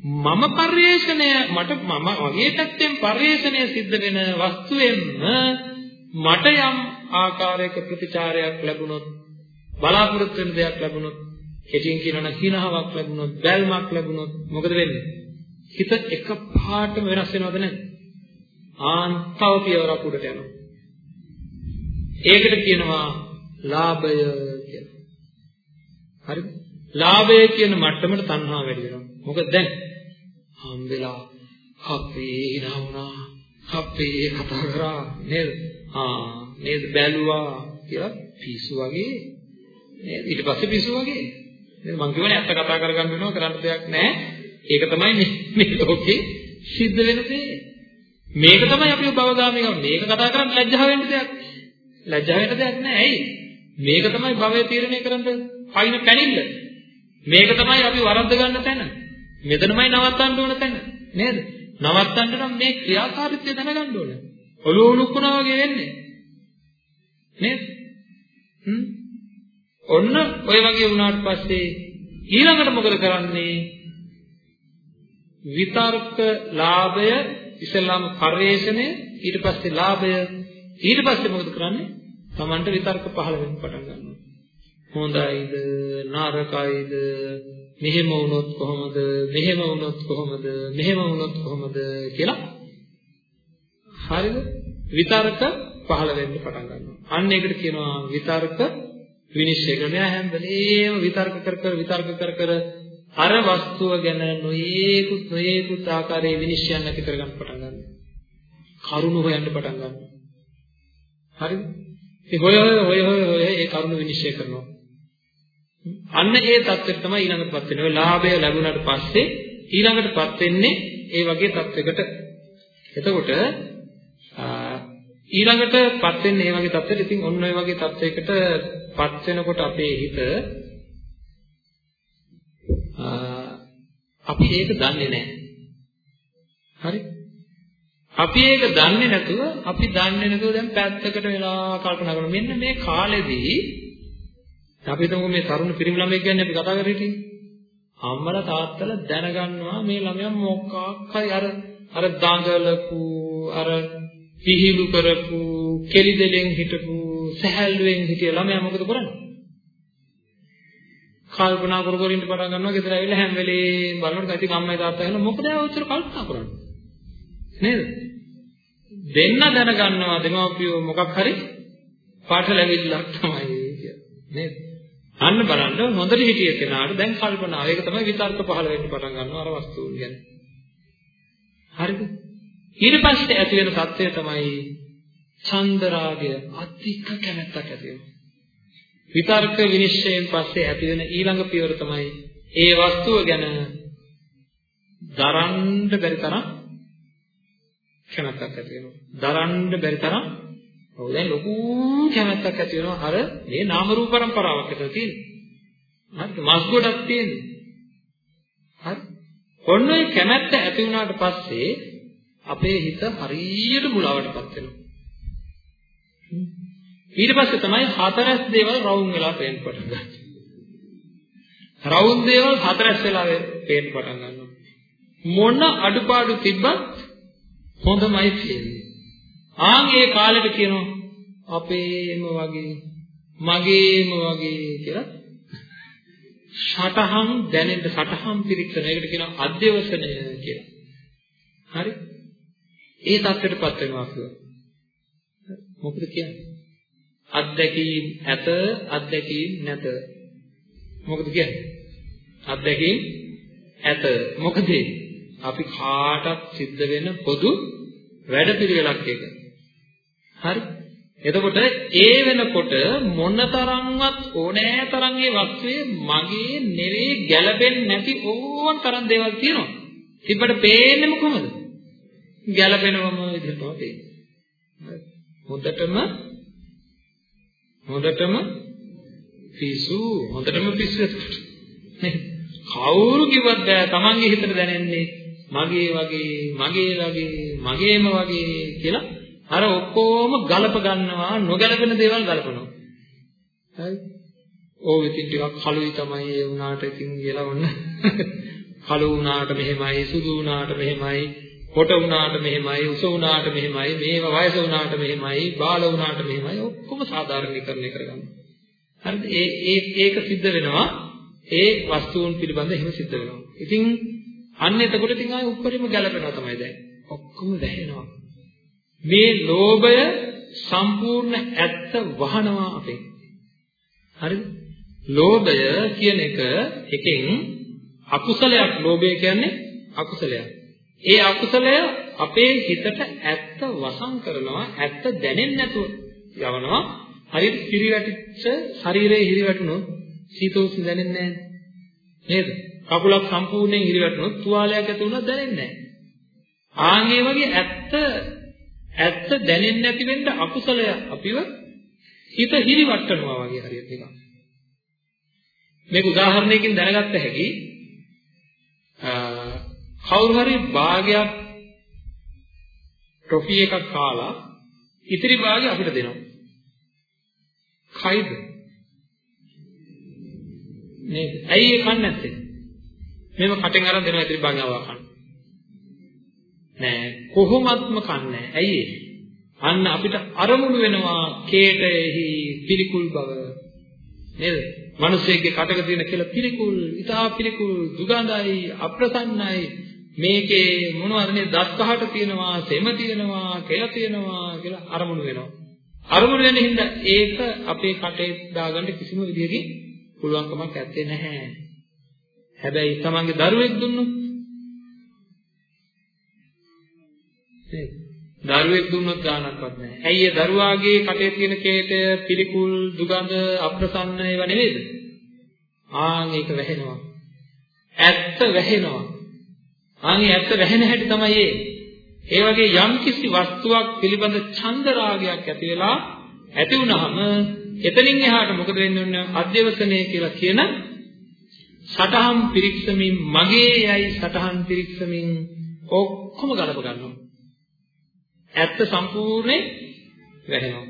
මම පරිේශණය මට මම වගේ පැත්තෙන් පරිේශණය සිද්ධ වෙන වස්තුවෙන්ම මට යම් ආකාරයක ප්‍රතිචාරයක් ලැබුණොත් බලාපොරොත්තු වෙන දෙයක් ලැබුණොත් කෙටියෙන් කියනවනම් හිනහාවක් ලැබුණොත් බැල්මක් ලැබුණොත් මොකද වෙන්නේ හිත එකපාරටම වෙනස් වෙනවද නැද්ද ආන්තව පියවරක් උඩට යනවා ඒකට කියනවා ලාභය කියලා හරිද ලාභය කියන මට්ටමට තණ්හා වැඩි වෙනවා. මොකද දැන් හම්බෙලා අපේ ඉනවුනා අපේ කතා කරා නේද? ආ නේද බැලුවා කියලා පිස්සු වගේ නේද? ඊට පස්සේ පිස්සු වගේ. නේද? මං කියවනේ ඇත්ත කතා කරගන්න වෙනවා කරන්න දෙයක් නැහැ. ඒක තමයි මේ මේ ලෝකේ සිද්ධ වෙන දේ. මේක තමයි අපි භවගාමී ගම. මේක කතා කරන්න ලැජ්ජා වෙන්න දෙයක්. ලැජ්ජා වෙන්න දෙයක් නැහැ. ඇයි? මේක තමයි භවය තීරණය කරන්න පයින් පැනිල්ල. මේක තමයි අපි වරද්ද ගන්න තැන. මෙතනමයි නවත්තන්න ඕන තැන. නේද? නවත්තන්න නම් මේ ක්‍රියාකාරීත්වය දැනගන්න ඕන. ඔළුව උලුක්කුනා වගේ වෙන්නේ. නේද? හ්ම්. ඔන්න ඔය වගේ වුණාට පස්සේ ඊළඟට මොකද කරන්නේ? විතර්ක ලාභය ඉස්සෙල්ලාම පරිේශණය ඊට පස්සේ ලාභය. ඊට පස්සේ මොකද කරන්නේ? Tamanට විතර්ක පහළ වෙන්න පටන් ගන්නවා. හොඳයිද? නරකයිද? මෙහෙම වුණොත් කොහොමද? මෙහෙම වුණොත් කොහොමද? මෙහෙම වුණොත් කොහොමද කියලා හරිද? විතර්ක පහළ වෙන්න පටන් ගන්නවා. අන්න ඒකට කියනවා විතර්ක විනිශ්චය. කරන හැම වෙලේම විතර්ක කර කර විතර්ක කර කර අර වස්තුව ගැන නොයේකුත් නොයේකුත් ආකාරයේ විනිශ්චයන් ඇති කරගන්න පටන් ගන්නවා. කරුණු හොයන්න පටන් ගන්නවා. හරිද? ඒ හොය හොය හොය හොය ඒ කරුණු විනිශ්චය කරනවා. අන්න ඒ தත්ත්වයට තමයි ඊළඟටපත් වෙන්නේ. ඔය ලාභය ලැබුණාට පස්සේ ඊළඟටපත් වෙන්නේ ඒ වගේ தත්වයකට. එතකොට ඊළඟටපත් වෙන්නේ මේ වගේ தත්ත්වෙට ඉතින් ඔන්න ඔය වගේ தත්වයකටපත් වෙනකොට අපේ හිත අපි ඒක දන්නේ නැහැ. හරි? අපි ඒක දන්නේ නැතුව අපි දන්නේ නැතුව දැන් පැත්තකට වෙලා කල්පනා කරනවා. මෙන්න මේ කාලෙදී අපි හිතමු මේ තරුණ පිරිමි ළමයෙක් ගැන අපි කතා කරේ ඉතින්. අම්මලා තාත්තලා දැනගන්නවා මේ ළමයා මොකක් හරි අර අර දඟලපු අර පිහිලු කරපු කෙලිදෙලෙන් හිටපු සැහැල්ලුවෙන් හිටිය ළමයා මොකද කරන්නේ? කල්පනා කර කර ඉන්න පටන් ගන්නවා ගෙදර ඇවිල්ලා හැම වෙලේම බලනකොට ඉතින් අම්මයි තාත්තා එහෙනම් මොකද ආ ඔච්චර කල්පනා කරන්නේ? නේද? දෙන්න දැනගන්නවා දෙමව්පියෝ මොකක් හරි පාට ලැබිල්ලක් තමයි කියන්නේ. නේද? අන්න බලන්න හොඳට හිටිය කෙනාට දැන් කල්පනාව. ඒක තමයි විතර්ක පහළ වෙන්න පටන් ගන්නවා අර වස්තුන් ගැන. හරිද? ඊට පස්සේ ඇති වෙන தත්ත්වය තමයි චන්දරාගය අධික කැමැත්තක් ඇති වෙනවා. විතර්ක විනිශ්චයෙන් පස්සේ ඇති වෙන ඊළඟ පියවර තමයි ඒ වස්තුව ගැන දරන්න බැරි තරම් කැමැත්තක් ඇති වෙනවා. දරන්න බැරි තරම් ඔව් දැන් ලොකු කැමැත්තක් ඇති වෙනවා අර මේ නාම රූප પરම්පරාවක් ඇතුළත තියෙන. හරිද? මස් ගොඩක් තියෙන්නේ. හරි? ඔන්න ඔය කැමැත්ත ඇති වුණාට පස්සේ අපේ හිත හරියට මුලාවටපත් වෙනවා. ඊට පස්සේ තමයි හතරස් දේවල් රවුම් වෙලා පේන්න පටන් ගන්නේ. රවුම් දේවල් හතරස් වෙලා පේන්න පටන් ගන්නවා. මොන අඩුපාඩු තිබ්බත් හොඳමයි තියෙන්නේ. ආන් ඒ කාලෙට කියනවා අපේම වගේ මගේම වගේ කියලා සටහන් දැනෙන්න සටහන් පිරික්සන එකට කියනවා අධ්‍යවසනය කියලා. හරි? ඒ தත්ත්වයටපත් වෙනවා කියලා. මොකද කියන්නේ? අත්දැකීම් ඇත අත්දැකීම් නැත. මොකද කියන්නේ? අත්දැකීම් ඇත. මොකද අපි කාටත් සිද්ධ වෙන පොදු වැඩපිළිවෙලක් එක. හරි? එතකොට ඒ වෙනකොට මොනතරම්වත් ඕනෑ තරම් ඒ වස්තුවේ මගේ නෙවෙයි ගැළපෙන්නේ නැති ඕන තරම් දේවල් තියෙනවා. තිබ්බට පේන්නේ කොහොමද? ගැළපෙනවම විදිහටම පේන්නේ. හොඳටම හොඳටම පිසු හොඳටම පිස්සු කවුරු කිව්වත් බෑ Tamange හිතට දැනෙන්නේ මගේ වගේ මගේ වගේ මගේම වගේ කියලා අර ඔක්කොම ගලප ගන්නවා නොගැලපෙන දේවල් ගලපනවා. හරි. ඕව ඉතින් ටිකක් කළුයි තමයි ඒ වුණාට ඉතින් කියලා ඔන්න. (laughs) කළු වුණාට මෙහෙමයි සුදු වුණාට මෙහෙමයි. කොට වුණාට මෙහෙමයි උස වුණාට මෙහෙමයි මේව වයස වුණාට මෙහෙමයි බාල වුණාට මෙහෙමයි ඔක්කොම සාධාරණීකරණය කරගන්න හරිද ඒ ඒ ඒක සිද්ධ වෙනවා ඒ වස්තුන් පිළිබඳ එහෙම සිද්ධ වෙනවා ඉතින් අන්න එතකොට ඉතින් ආයේ උඩරිම ගැලපෙනවා තමයි දැන් ඔක්කොම වැහෙනවා මේ ලෝභය සම්පූර්ණ ඇත්ත වහනවා අපේ. හරිද? ලෝභය කියන එක එකෙන් අකුසලයක් ලෝභය කියන්නේ අකුසලයක්. ඒ අකුසලය අපේ හිතට ඇත්ත වසන් කරනවා ඇත්ත දැනෙන්නේ නැතුව යවනවා. හරියට හිරිවැටිච්ච ශරීරයේ හිරිවැටුණොත් සීතෝෂ්ණ දැනෙන්නේ නැහැ නේද? කකුලක් සම්පූර්ණයෙන් හිරිවැටුණොත් තුවාලයක් ඇති වුණොත් දැනෙන්නේ නැහැ. ආන්ගේ වගේ ඇත්ත ඇත්ත දැනෙන්නේ නැති වෙන්න අකුසලය අපිව හිත හිරිවට්ටනවා වගේ හරියට නිකන්. මේක උදාහරණයකින් දැනගත්ත හැකි කවුරු හරි භාගයක් ටොෆි එකක් කාලා ඉතිරි භාගය අපිට දෙනවා. කයිද? නේද? ඇයි ඒ කන්නේ නැත්තේ? මේව කටෙන් අරන් දෙනවා ඉතිරි භාගය ආවා කන්න. නෑ කොහොමත්ම කන්නේ ඇයි අන්න අපිට අරමුණු වෙනවා කේටෙහි පිළිකුල් බව නේද මිනිස්සෙක්ගේ කටක තියෙන කියලා පිළිකුල් ඉතා පිළිකුල් දුගඳයි අප්‍රසන්නයි මේකේ මොනවද නේ දත් පහට තියෙනවා සෙම තියෙනවා කෙල තියෙනවා කියලා අරමුණු වෙනවා අරමුණු වෙන හින්දා ඒක අපේ කටේ දාගන්න කිසිම විදියකින් පුළුවන්කමක් නැත්තේ නැහැ හැබැයි තමන්ගේ දරුවෙක් දුන්නොත් දරුවෙක් දුන්නොත් ගාණක්වත් නැහැ. ඇයි ඒ දරුවාගේ කටේ තියෙන කේතය පිළිකුල් දුගඳ අප්‍රසන්න ඒවා නෙවෙයිද? ආන් ඒක වැහෙනවා. ඇත්ත වැහෙනවා. ආන් ඇත්ත වැහෙන හැටි තමයි ඒ. ඒ වගේ යම් කිසි වස්තුවක් පිළිබඳ ඡන්ද රාගයක් ඇති වෙලා ඇති වුනහම එතනින් එහාට මොකද වෙන්නේ අධ්‍යවසනය කියලා කියන සටහන් පිරික්සමින් මගේ යයි සටහන් පිරික්සමින් ඔක්කොම ගලප ගන්නවා. ඇත්ත සම්පූර්ණයෙන් වැහෙනවා.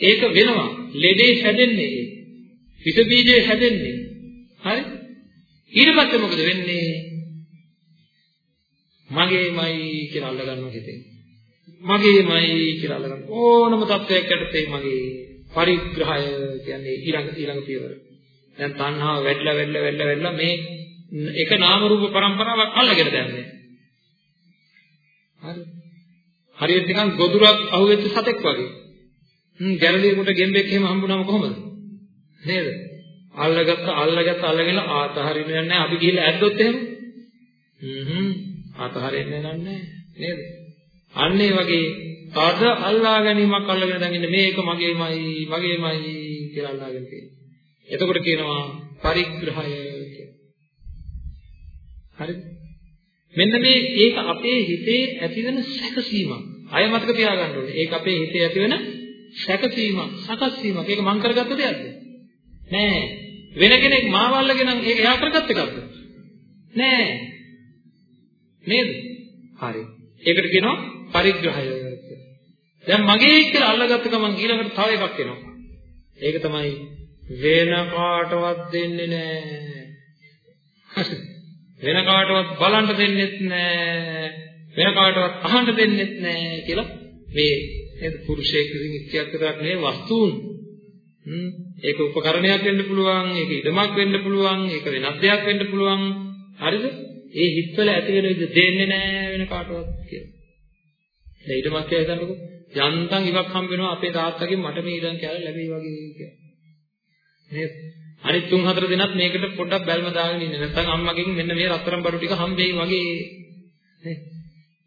ඒක වෙනවා. ලෙඩේ හැදෙන්නේ. විස බීජේ හැදෙන්නේ. හරි? ඊට පස්සේ මොකද වෙන්නේ? මගේමයි කියලා අල්ල ගන්නවා හිතේ. මගේමයි කියලා අල්ල ගන්න. ඕනම තත්වයක් යටතේ මගේ පරිග්‍රහය කියන්නේ ඊළඟ ඊළඟ පියවර. දැන් තණ්හාව වැඩිලා වැඩිලා වැඩිලා වැඩිලා මේ එක නාම රූප પરම්පරාවක් අල්ලගෙන දැම්මේ. හරි. හරියට නිකන් ගොදුරක් අහුවෙච්ච සතෙක් වගේ. හ්ම් ගැරලියෙකුට ගෙම්බෙක් එහෙම හම්බුනම කොහොමද? නේද? අල්ලගත්ත අල්ලගත්ත අල්ලගෙන ආතහරින්නේ නැහැ. අපි ගිහිල්ලා ඇද්දොත් එහෙම. හ්ම් ආතහරින්නේ නැහැ නේද? අන්න ඒ වගේ තද අල්ලා ගැනීමක් අල්ලගෙන දැන් ඉන්නේ මේක මගේමයි මගේමයි කියලා අල්ලාගෙන තියෙනවා. එතකොට කියනවා පරිග්‍රහය කියලා. හරිද? මෙන්න මේ ඒක අපේ හිතේ ඇතිවෙන සැකසීමක්. අය මතක තියාගන්න ඕනේ. ඒක අපේ හිතේ ඇතිවෙන සැකසීමක්, සකස් වීමක්. ඒක මං කරගත්ත දෙයක්ද? නෑ. වෙන කෙනෙක් මාව අල්ලගෙන ඒක එයා කරගත්ත එකක්ද? නෑ. නේද? හරි. ඒකට කියනවා පරිග්‍රහය දැන් මගේ කියලා අල්ලගත්ත ගමන් ඊළඟට තව එකක් එනවා. ඒක තමයි වෙන කාටවත් දෙන්නේ නෑ. වෙන කාටවත් බලන්න දෙන්නෙත් නෑ වෙන කාටවත් අහන්න දෙන්නෙත් නෑ කියලා මේ නේද පුරුෂයෙක් විසින් ඉච්ඡයක් විතරක් නෙවෙයි වස්තුන් හ්ම් ඒක උපකරණයක් වෙන්න පුළුවන් ඒක ඉදමක් වෙන්න පුළුවන් ඒක වෙනත් දෙයක් වෙන්න පුළුවන් හරිද ඒ හිතවල ඇති වෙන විදිහ දෙන්නේ නෑ වෙන කාටවත් කියලා දැන් ඉදමක් කියලා හිතන්නකෝ යන්තම් ඉවක් හම්බ වෙනවා අපේ තාත්තගෙන් මට මේ ඉඩම් කැල ලැබෙයි වගේ කියලා නේද? අනිත් තුන් හතර දිනක් මේකට පොඩ්ඩක් බැල්ම දාගෙන ඉන්න. නැත්නම් අම්මගෙන් මෙන්න මේ රත්තරන් බඩු ටික හම්බෙයි වගේ නේද?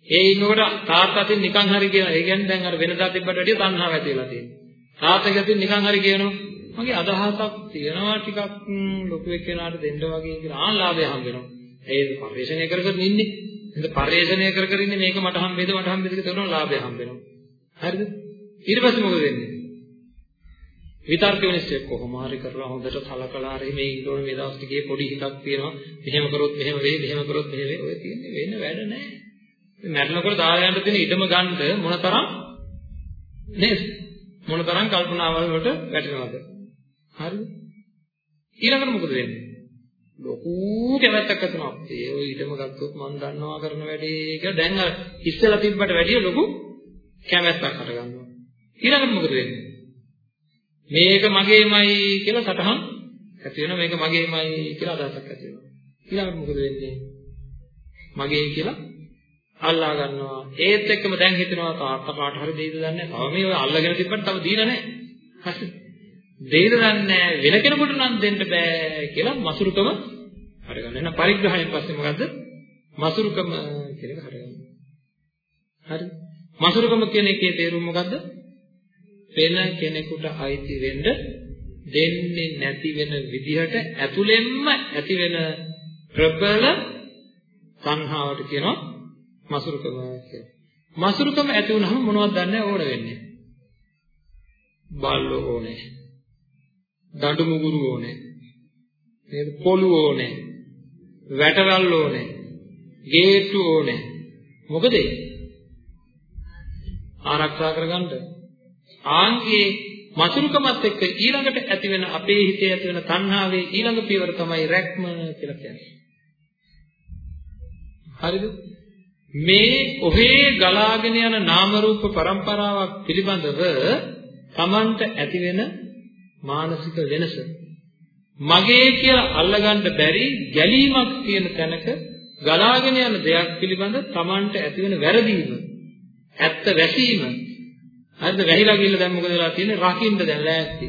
ඒ ඉන්නකොට තාත්තාටින් නිකන් හරි කියන. ඒ කියන්නේ දැන් අර වෙනදා තිබ්බට වැඩිය තණ්හාව ඇති වෙලා තියෙනවා. තාත්තගෙන් නිකන් හරි කියනවා. මගේ අදහසක් තියෙනවා ටිකක් ලොකු එක්කෙනාට දෙන්න වගේ කියලා ආන්ලාභය හම්බ වෙනවා. ඒ පරිශ්‍රණය කර කර ඉන්නේ. එහෙනම් පරිශ්‍රණය කර කර ඉන්නේ මේක මට හම්බෙද මට හම්බෙද කියලා තෝරන ලාභය හම්බ වෙනවා. හරිද? ඊට පස්සේ මොකද වෙන්නේ? විතර්ක වෙනස්සේ කොහොම හරි කරලා හොඳට සලකලා හරි මේ ඉන්නෝන මේ දවස් ටිකේ පොඩි හිතක් තියෙනවා. මෙහෙම කරොත් මෙහෙම වෙයි, මෙහෙම කරොත් මෙහෙම වෙයි. ඔය තියෙන්නේ වෙන වැඩ නැහැ. මැරෙනකොට දායයන්ට තියෙන ඉඩම ගන්න මොනතරම් නේද? මොනතරම් කල්පනාවල් වලට වැටෙනවද? හරිද? ඊළඟට මොකද වෙන්නේ? ලොකු කැමැත්තක් ඇතිවෙනවා. ඒ ඔය ඊටම ගත්තොත් මම දන්නවා කරන වැඩේ කියලා දැන් අර ඉස්සෙල්ලා තිබ්බට වැඩිය ලොකු කැමැත්තක් හටගන්නවා. ඊළඟට මොකද වෙන්නේ? මේක මගේමයි කියලා සටහන් ඇති වෙනවා. මේක මගේමයි කියලා අදහසක් ඇති වෙනවා. ඊළඟට මොකද වෙන්නේ? මගේ කියලා අල්ලා ගන්නවා. ඒත් එක්කම දැන් හිතනවා තාත්තා කාට හරි දෙයිද දන්නේ නැහැ. තව මේ ඔය අල්ලගෙන තිබ්බට තව දීලා නැහැ. හරිද? දෙයිද දන්නේ නැහැ. වෙන කෙනෙකුට නම් දෙන්න බෑ කියලා මසුරුකම හරගන්න. එහෙනම් පරිග්‍රහයෙන් පස්සේ මොකද්ද? මසුරුකම කියන එක හරගන්න. හරි. මසුරුකම කියන එකේ තේරුම මොකද්ද? වෙන කෙනෙකුට අයිති වෙන්න දෙන්නේ නැති වෙන විදිහට ඇතුළෙන්ම ඇති වෙන ප්‍රබල සංහාවට කියනවා මසුරුකම කියලා. මසුරුකම ඇති වුනහම මොනවද දන්නේ ඕන වෙන්නේ? බල්ලෝ ඕනේ. දඬු මුගුරු ඕනේ. නේද? පොළු ඕනේ. වැටවල් ඕනේ. ගේට්ටු ඕනේ. මොකද ආරක්ෂා කරගන්න. ආන්ගේ මසුරුකමත් එක්ක ඊළඟට ඇති වෙන අපේ හිතේ ඇති වෙන තණ්හාවේ ඊළඟ පියවර තමයි රැක්ම කියලා කියන්නේ. හරිද? මේ ඔහේ ගලාගෙන යන නාම රූප પરම්පරාවක් පිළිබඳව Tamanට ඇති වෙන මානසික වෙනස. මගේ කියලා අල්ලගන්න බැරි ගැලීමක් තියෙන තැනක ගලාගෙන යන දෙයක් පිළිබඳ Tamanට ඇති වෙන වැරදීම ඇත්ත වැසීම. හරිද? වැහිලා ගිහලා දැන් මොකද වෙලා තියෙන්නේ? රකින්න දැන් ලෑස්ති.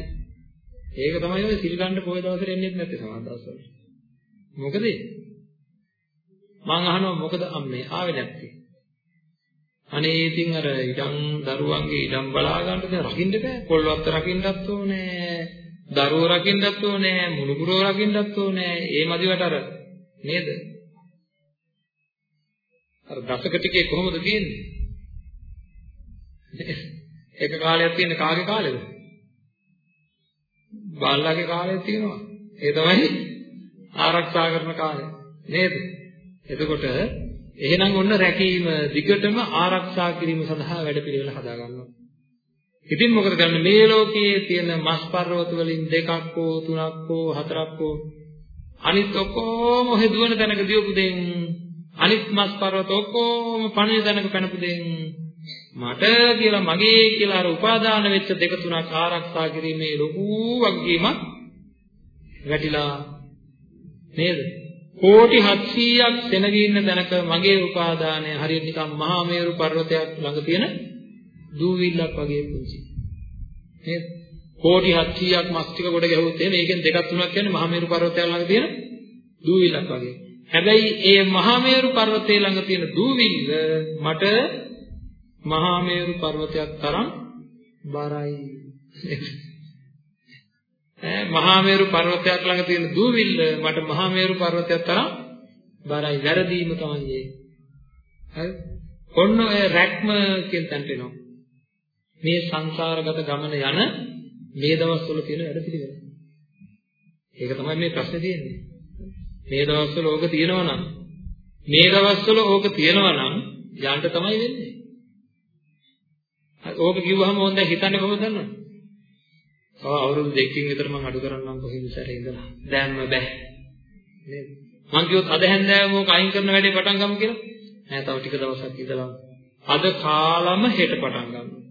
ඒක තමයි ඔය සිල් ගන්න පොය දවසට එන්නේ නැත්තේ සමහර දවස්වල මොකද? මං අහනවා මොකද අම්මේ? ආවේ නැත්තේ. අනේ ඉතින් අර ඉඩම් දරුවන්ගේ ඉඩම් බලා ගන්නද? රකින්න බෑ. පොල්වත්ත රකින්නත් ඕනේ. දරුවෝ රකින්නත් ඕනේ මුණුපුරෝ රකින්නත් ඕනේ. ඒ මදිවට අර නේද? අර දසක ටිකේ කොහොමද තියෙන්නේ? (laughs) එක කාලයක් තියෙන කාගේ කාලෙද? බාල්ලාගේ කාලයක් තියෙනවා. ඒ තමයි ආරක්ෂා කරන කාලය නේද? එතකොට එහෙනම් ඔන්න රැකීම දිගටම ආරක්ෂා කිරීම සඳහා වැඩපිළිවෙල හදා ගන්නවා. ඉතින් මොකද කරන්නේ මේ ලෝකයේ තියෙන මස් පර්වත වලින් දෙකක් හෝ තුනක් හෝ හතරක් හෝ අනිත් ඔක්කොම හෙදුවන තැනක දියපු දෙන් අනිත් මස් පර්වත ඔක්කොම පණින තැනක පැනපු දෙන් මට කියලා මගේ කියලා අර උපාදාන වෙච්ච දෙක තුනක් ආරක්ෂා කිරීමේ ලොකු වගකීමක් වැටිලා නේද? කෝටි 700ක් සෙනග ඉන්න තැනක මගේ උපාදානය හරියට නිකන් මහා මේරු පර්වතයක් ළඟ තියෙන දූවිල්ලක් වගේ පුංචි. නේද? කෝටි 700ක් මස් ටික කොට ගැහුවොත් එහෙනම් මේකෙන් දෙකක් තුනක් කියන්නේ මහා මේරු පර්වතයක් ළඟ තියෙන දූවිල්ලක් වගේ. හැබැයි ඒ මහා මේරු පර්වතයේ ළඟ තියෙන දූවිල්ල මට මහා මේරු පර්වතයක් තරම් බරයි. ඈ මහා මේරු පර්වතයක් ළඟ තියෙන දූවිල්ල මට මහා මේරු පර්වතයක් තරම් බරයි වැරදීම තමයි ඒ. හරි? ඔන්න ඔය රැක්ම කියන තැනට එනවා. මේ සංසාරගත ගමන යන මේ දවස්වල තියෙන වැඩ පිළිවෙල. ඒක තමයි මේ ප්‍රශ්නේ තියෙන්නේ. මේ දවස්වල ඕක තියෙනවා නම් මේ දවස්වල ඕක තියෙනවා නම් යන්න තමයි වෙන්නේ. ඕක කිව්වහම ඕන් දැන් හිතන්නේ කොහොමද දන්නවද? ඔව් අවුරුදු දෙකකින් විතර මම අඩු කරන්නම් කොහේද සැරේ ඉඳලා. දැන්ම බෑ. නේද? මං කිව්වොත් අද හැන්දෑවම ඕක අයින් කරන වැඩේ පටන් ගමු කියලා. නෑ තව ටික දවසක් ඉඳලා. අද කාලම හෙට පටන් ගන්නවා.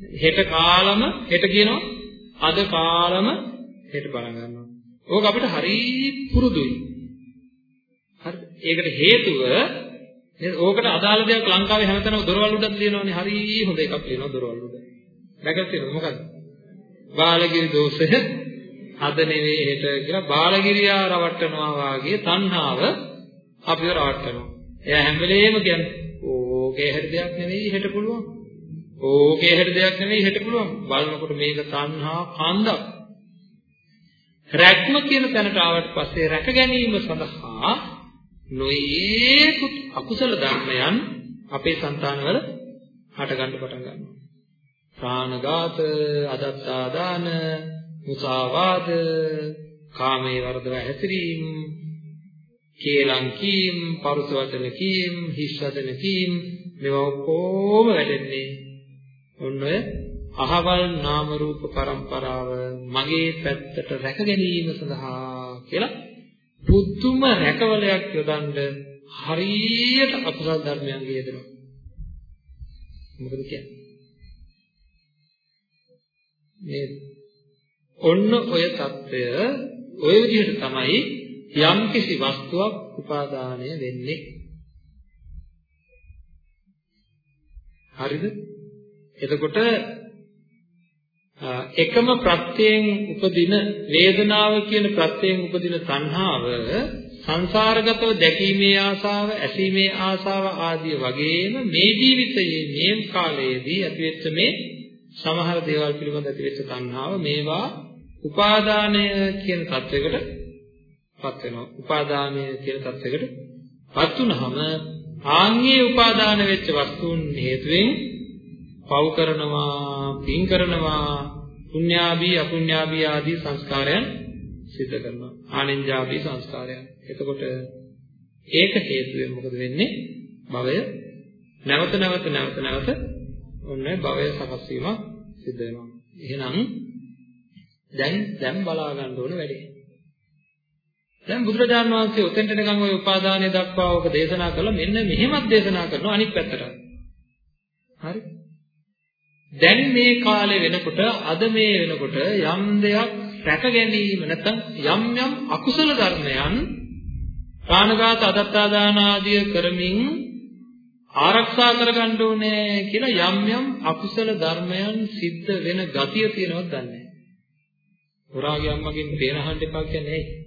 හෙට කාලම හෙට කියනවා අද කාලම හෙට පටන් ගන්නවා. ඕක අපිට හරි පුරුදුයි. හරි. ඒකට හේතුව නේද? ඕකට අදාළ දෙයක් ලංකාවේ හැමතැනම දොරවල් උඩක් තියෙනවානේ. හරි හොඳ එකක් තියෙනවා දොරවල් උඩ. දැකලා තියෙනවද මොකද්ද? බාලගිරි දෝෂය අද නෙවෙයි හෙට කියලා බාලගිරියා රවට්ටනවා වාගේ තණ්හාව අපිව රවට්ටනවා. එයා හැම වෙලේම කියන්නේ ඕකේ හැට දෙයක් නෙවෙයි හෙට පුළුවන්. ඕකේ හැට දෙයක් නෙවෙයි හෙට පුළුවන්. බලනකොට මේක තණ්හා කන්දක්. රැක්ම කියන තැනට ආවට පස්සේ රැක ගැනීම සඳහා නොයේකුත් අකුසල ධර්මයන් අපේ సంతානවල හට ගන්න පටන් ගන්නවා. ප්‍රාණඝාත, අදත්තාදාන, මුසාවාද, කාමයේ වර්ධව හැසිරීම, කේලම් කීම්, පරුස වචන කීම්, හිස් වචන කීම් මේවා ඔක්කොම වැඩෙන්නේ ඔන්න අහවල් නාම රූප પરම්පරාව මගේ පැත්තට රැක ගැනීම සඳහා කියලා පුදුම රැකවලයක් යොදන්න හරියට අකුසල ධර්මයන් ගියදෙනවා. මොකද කියන්නේ? මේ ඔන්න ඔය తত্ত্বය ඔය විදිහට තමයි යම්කිසි වස්තුවක් උපාදානය වෙන්නේ. හරිද? එතකොට එකම ප්‍රත්‍යයෙන් උපදින වේදනාව කියන ප්‍රත්‍යයෙන් උපදින තණ්හාව සංසාරගතව දැකීමේ ආසාව, ඇසීමේ ආසාව ආදී වගේම මේ ජීවිතයේ මේ කාලයේදී ඇතිවෙච්ච මේ සමහර දේවල් පිළිබඳ ඇතිවෙච්ච තණ්හාව මේවා උපාදානය කියන தත්වයකට පත් වෙනවා. උපාදානය කියන தත්වයකට පත් වුනහම ආන්ගේ උපාදාන වෙච්ච වස්තුන් හේතුවෙන් පව් කරනවා, පින් කරනවා, පුඤ්ඤාභී අපුඤ්ඤාභී ආදී සංස්කාරයන් සිද්ධ කරනවා. ආනෙන්ජාභී සංස්කාරයන්. එතකොට ඒක හේතුවෙන් මොකද වෙන්නේ? භවය නැවත නැවත නැවත නැවත ඔන්න භවය සකස් වීම සිද්ධ වෙනවා. එහෙනම් දැන් දැන් බලා ගන්න ඕන වැඩේ. දැන් බුදුරජාණන් වහන්සේ උතෙන්ට නිකන් ওই උපාදානය දක්වා ඔක දේශනා කළා මෙන්න මෙහෙමත් දේශනා කරනවා අනිත් පැත්තට. හරි? දැන් මේ කාලේ වෙනකොට අද මේ වෙනකොට යම් දෙයක් රැක ගැනීම නැත්නම් යම් යම් අකුසල ධර්මයන් ප්‍රාණඝාත අදත්තාදාන ආදිය කරමින් ආරක්ෂා කරගන්න ඕනේ කියලා යම් යම් අකුසල ධර්මයන් සිද්ධ වෙන ගතිය තියෙනවද දන්නේ නැහැ. හොරාගේ අම්මගෙන් පේන අහන්න එපා කියන්නේ ඇයි?